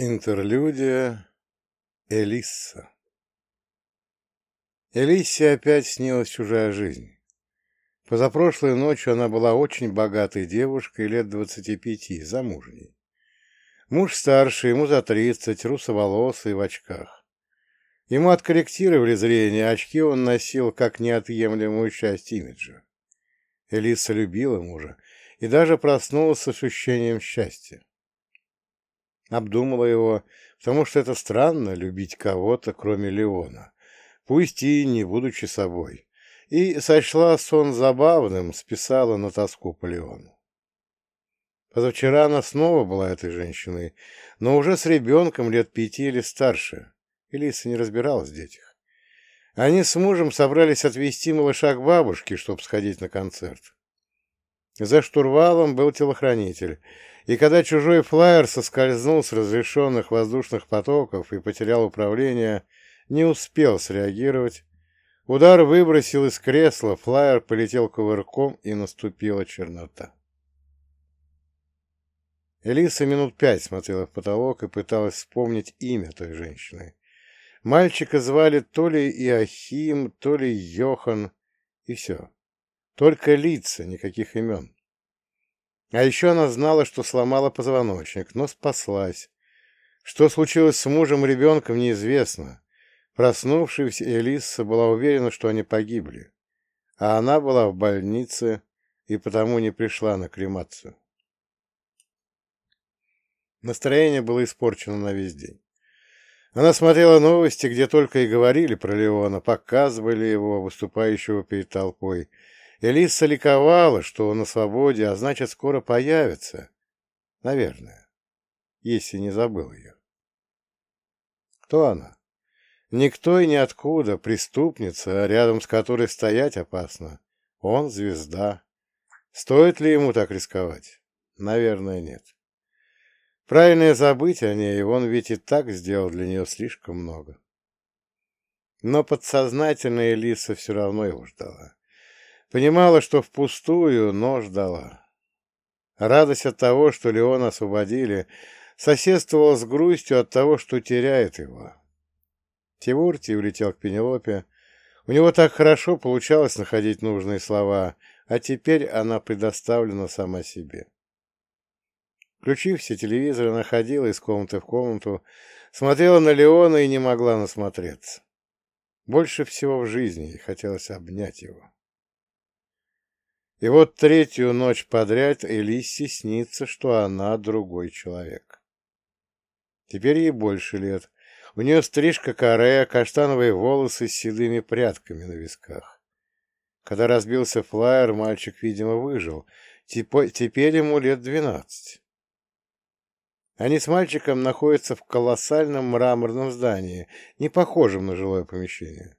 Интерлюдия Элисса Элиссе опять снилась чужая жизнь. Позапрошлой ночью она была очень богатой девушкой лет двадцати пяти, замужней. Муж старше, ему за тридцать, русоволосый, в очках. Ему откорректировали зрение, очки он носил как неотъемлемую часть имиджа. Элиса любила мужа и даже проснулась с ощущением счастья обдумала его, потому что это странно любить кого-то, кроме Леона, пусть и не будучи собой, и сочла сон забавным, списала на тоску по Леону. Позавчера она снова была этой женщиной, но уже с ребенком лет пяти или старше. Элиса не разбиралась в детях. Они с мужем собрались отвезти малыша к бабушке, чтобы сходить на концерт. За штурвалом был телохранитель, и когда чужой флайер соскользнул с разрешенных воздушных потоков и потерял управление, не успел среагировать. Удар выбросил из кресла, флайер полетел кувырком, и наступила чернота. Элиса минут пять смотрела в потолок и пыталась вспомнить имя той женщины. Мальчика звали то ли Иохим, то ли Йохан, и все. Только лица, никаких имен. А еще она знала, что сломала позвоночник, но спаслась. Что случилось с мужем и ребенком, неизвестно. Проснувшись, Элиса была уверена, что они погибли. А она была в больнице и потому не пришла на кремацию. Настроение было испорчено на весь день. Она смотрела новости, где только и говорили про Леона, показывали его, выступающего перед толпой, Элиса ликовала, что он на свободе, а значит, скоро появится. Наверное, если не забыл ее. Кто она? Никто и ниоткуда, преступница, рядом с которой стоять опасно. Он звезда. Стоит ли ему так рисковать? Наверное, нет. Правильное забыть о ней, он ведь и так сделал для нее слишком много. Но подсознательная Элиса все равно его ждала. Понимала, что впустую, но ждала. Радость от того, что Леона освободили, соседствовала с грустью от того, что теряет его. Тивурти улетел к Пенелопе. У него так хорошо получалось находить нужные слова, а теперь она предоставлена сама себе. Включив все телевизоры, она ходила из комнаты в комнату, смотрела на Леона и не могла насмотреться. Больше всего в жизни ей хотелось обнять его. И вот третью ночь подряд Элиссе снится, что она другой человек. Теперь ей больше лет. У нее стрижка каре, каштановые волосы с седыми прядками на висках. Когда разбился флайер, мальчик, видимо, выжил. Теперь ему лет двенадцать. Они с мальчиком находятся в колоссальном мраморном здании, не похожем на жилое помещение.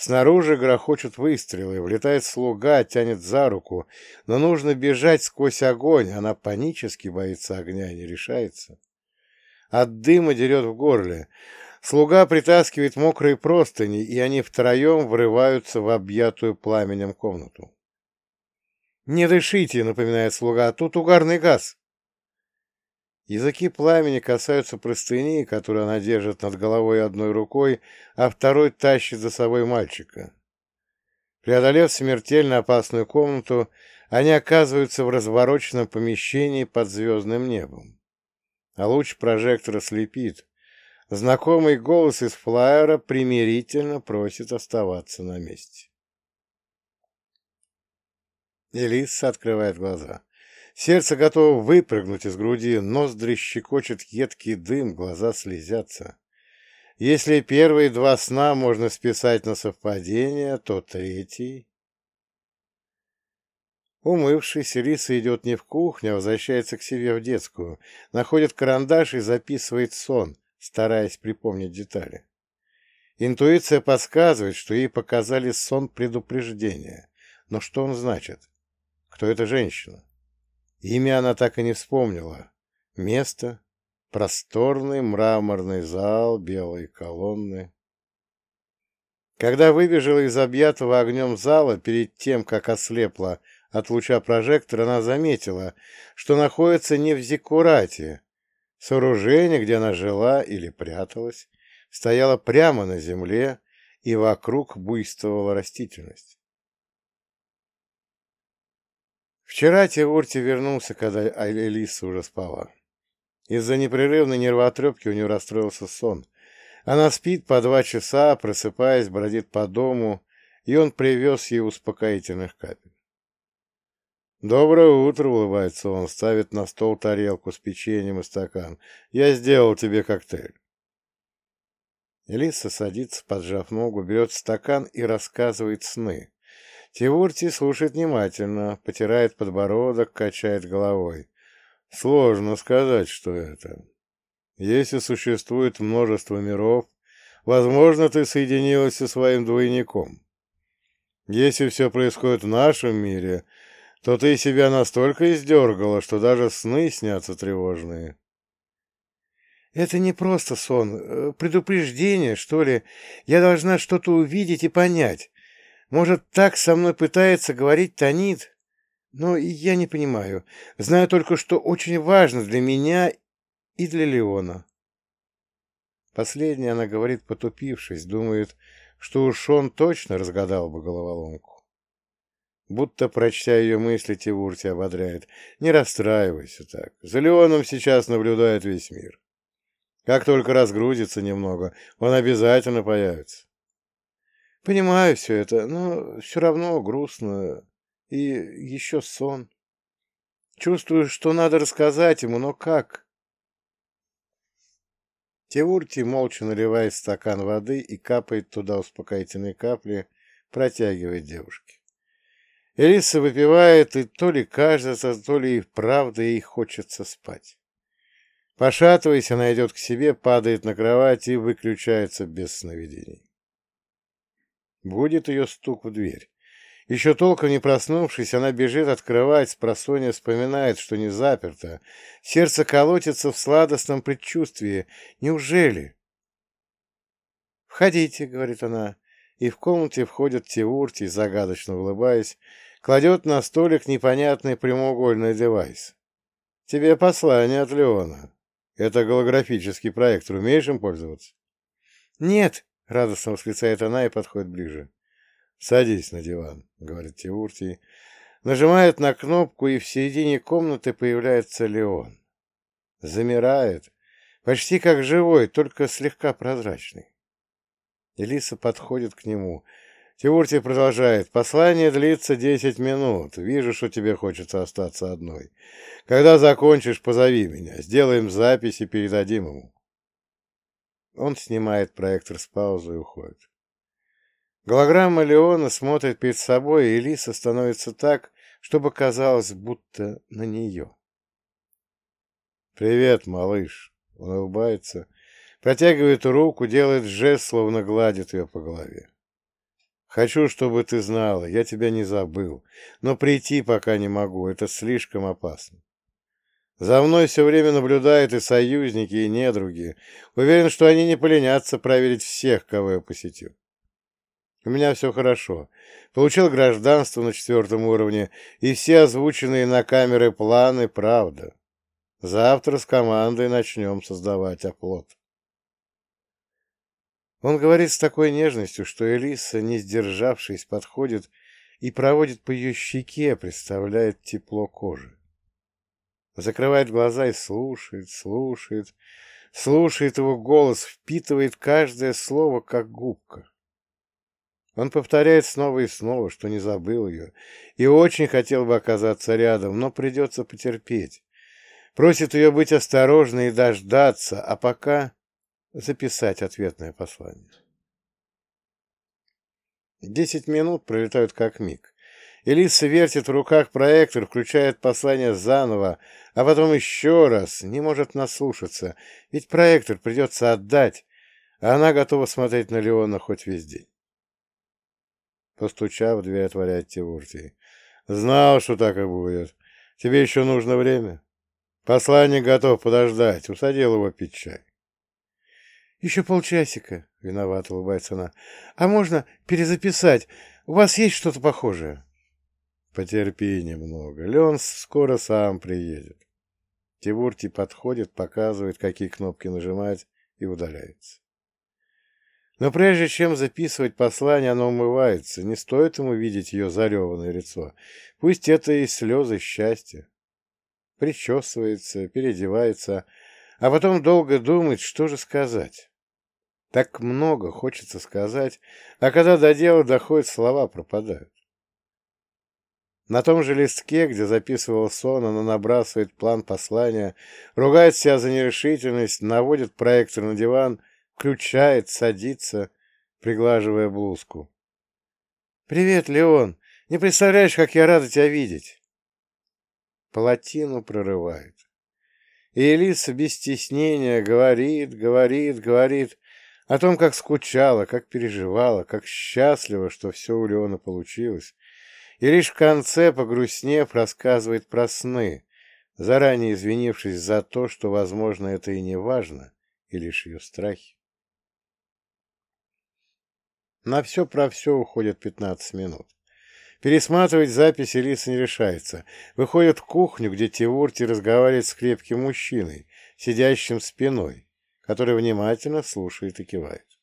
Снаружи грохочут выстрелы, влетает слуга, тянет за руку, но нужно бежать сквозь огонь, она панически боится огня и не решается. От дыма дерет в горле. Слуга притаскивает мокрые простыни, и они втроем врываются в объятую пламенем комнату. «Не дышите», — напоминает слуга, — «тут угарный газ». Языки пламени касаются простыни, которую она держит над головой одной рукой, а второй тащит за собой мальчика. Преодолев смертельно опасную комнату, они оказываются в развороченном помещении под звездным небом. А луч прожектора слепит. Знакомый голос из флайера примирительно просит оставаться на месте. Элиса открывает глаза. Сердце готово выпрыгнуть из груди, ноздри щекочет едкий дым, глаза слезятся. Если первые два сна можно списать на совпадение, то третий... Умывшись, Риса идет не в кухню, а возвращается к себе в детскую, находит карандаш и записывает сон, стараясь припомнить детали. Интуиция подсказывает, что ей показали сон предупреждения. Но что он значит? Кто эта женщина? Имя она так и не вспомнила. Место — просторный мраморный зал, белые колонны. Когда выбежала из объятого огнем зала, перед тем, как ослепла от луча прожектора, она заметила, что находится не в Зиккурате, Сооружение, где она жила или пряталась, стояло прямо на земле, и вокруг буйствовала растительность. Вчера Теурти вернулся, когда Элиса уже спала. Из-за непрерывной нервотрепки у нее расстроился сон. Она спит по два часа, просыпаясь, бродит по дому, и он привез ей успокоительных капель. «Доброе утро!» — улыбается он, ставит на стол тарелку с печеньем и стакан. «Я сделал тебе коктейль». Элиса садится, поджав ногу, берет стакан и рассказывает сны. Тивурти слушает внимательно, потирает подбородок, качает головой. Сложно сказать, что это. Если существует множество миров, возможно, ты соединилась со своим двойником. Если все происходит в нашем мире, то ты себя настолько издергала, что даже сны снятся тревожные. Это не просто сон, э, предупреждение, что ли. Я должна что-то увидеть и понять. Может, так со мной пытается говорить Танит? Но я не понимаю. Знаю только, что очень важно для меня и для Леона. Последнее она говорит, потупившись, думает, что уж он точно разгадал бы головоломку. Будто, прочтя ее мысли, Тивурти ободряет. Не расстраивайся так. За Леоном сейчас наблюдает весь мир. Как только разгрузится немного, он обязательно появится. Понимаю все это, но все равно грустно. И еще сон. Чувствую, что надо рассказать ему, но как? Тевурти молча наливает стакан воды и капает туда успокоительные капли, протягивает девушке. Элиса выпивает, и то ли кажется, то ли и правда ей хочется спать. Пошатываясь, она идет к себе, падает на кровать и выключается без сновидений. Будет ее стук в дверь. Еще толком не проснувшись, она бежит открывать, спросонья вспоминает, что не заперто. Сердце колотится в сладостном предчувствии. Неужели? «Входите», — говорит она, и в комнате входит Тиурти, загадочно улыбаясь, кладет на столик непонятный прямоугольный девайс. «Тебе послание от Леона. Это голографический проектор. Умеешь им пользоваться?» «Нет», — радостно восклицает она и подходит ближе. «Садись на диван», — говорит Тиуртий. Нажимает на кнопку, и в середине комнаты появляется Леон. Замирает, почти как живой, только слегка прозрачный. Элиса подходит к нему. Тиуртий продолжает. «Послание длится десять минут. Вижу, что тебе хочется остаться одной. Когда закончишь, позови меня. Сделаем запись и передадим ему». Он снимает проектор с паузы и уходит. Голограмма Леона смотрит перед собой, и Лиса становится так, чтобы казалось, будто на нее. «Привет, малыш!» Он улыбается, протягивает руку, делает жест, словно гладит ее по голове. «Хочу, чтобы ты знала, я тебя не забыл, но прийти пока не могу, это слишком опасно. За мной все время наблюдают и союзники, и недруги. Уверен, что они не поленятся проверить всех, кого я посетю. У меня все хорошо. Получил гражданство на четвертом уровне, и все озвученные на камеры планы — правда. Завтра с командой начнем создавать оплот. Он говорит с такой нежностью, что Элиса, не сдержавшись, подходит и проводит по ее щеке, представляет тепло кожи. Закрывает глаза и слушает, слушает, слушает его голос, впитывает каждое слово, как губка. Он повторяет снова и снова, что не забыл ее, и очень хотел бы оказаться рядом, но придется потерпеть. Просит ее быть осторожной и дождаться, а пока записать ответное послание. Десять минут пролетают как миг. Элиса вертит в руках проектор, включает послание заново, а потом еще раз, не может наслушаться, ведь проектор придется отдать, а она готова смотреть на Леона хоть весь день. Постучав, дверь отворяет Тивуртий. «Знал, что так и будет. Тебе еще нужно время. Посланник готов подождать. Усадил его пить чай». «Еще полчасика», — виноват улыбается она. «А можно перезаписать? У вас есть что-то похожее?» «Потерпи немного. Лен скоро сам приедет». Тивурти подходит, показывает, какие кнопки нажимать, и удаляется. Но прежде чем записывать послание, оно умывается. Не стоит ему видеть ее зареванное лицо. Пусть это и слезы счастья. Причесывается, переодевается, а потом долго думает, что же сказать. Так много хочется сказать, а когда до дела доходит, слова пропадают. На том же листке, где записывал сон, она набрасывает план послания, ругает себя за нерешительность, наводит проектор на диван, включает, садится, приглаживая блузку. «Привет, Леон! Не представляешь, как я рада тебя видеть!» Плотину прорывает. И Элиса без стеснения говорит, говорит, говорит о том, как скучала, как переживала, как счастлива, что все у Леона получилось, и лишь в конце, погрустнев, рассказывает про сны, заранее извинившись за то, что, возможно, это и не важно, и лишь ее страхи. На все про все уходит 15 минут. Пересматривать записи Лиса не решается. Выходит в кухню, где Тивурти разговаривает с крепким мужчиной, сидящим спиной, который внимательно слушает и кивает.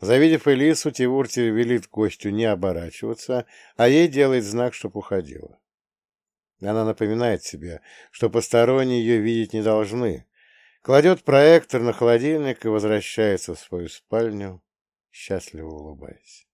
Завидев Элису, Тивурти велит гостю не оборачиваться, а ей делает знак, чтоб уходила. Она напоминает себе, что посторонние ее видеть не должны, кладет проектор на холодильник и возвращается в свою спальню, счастливо улыбаясь.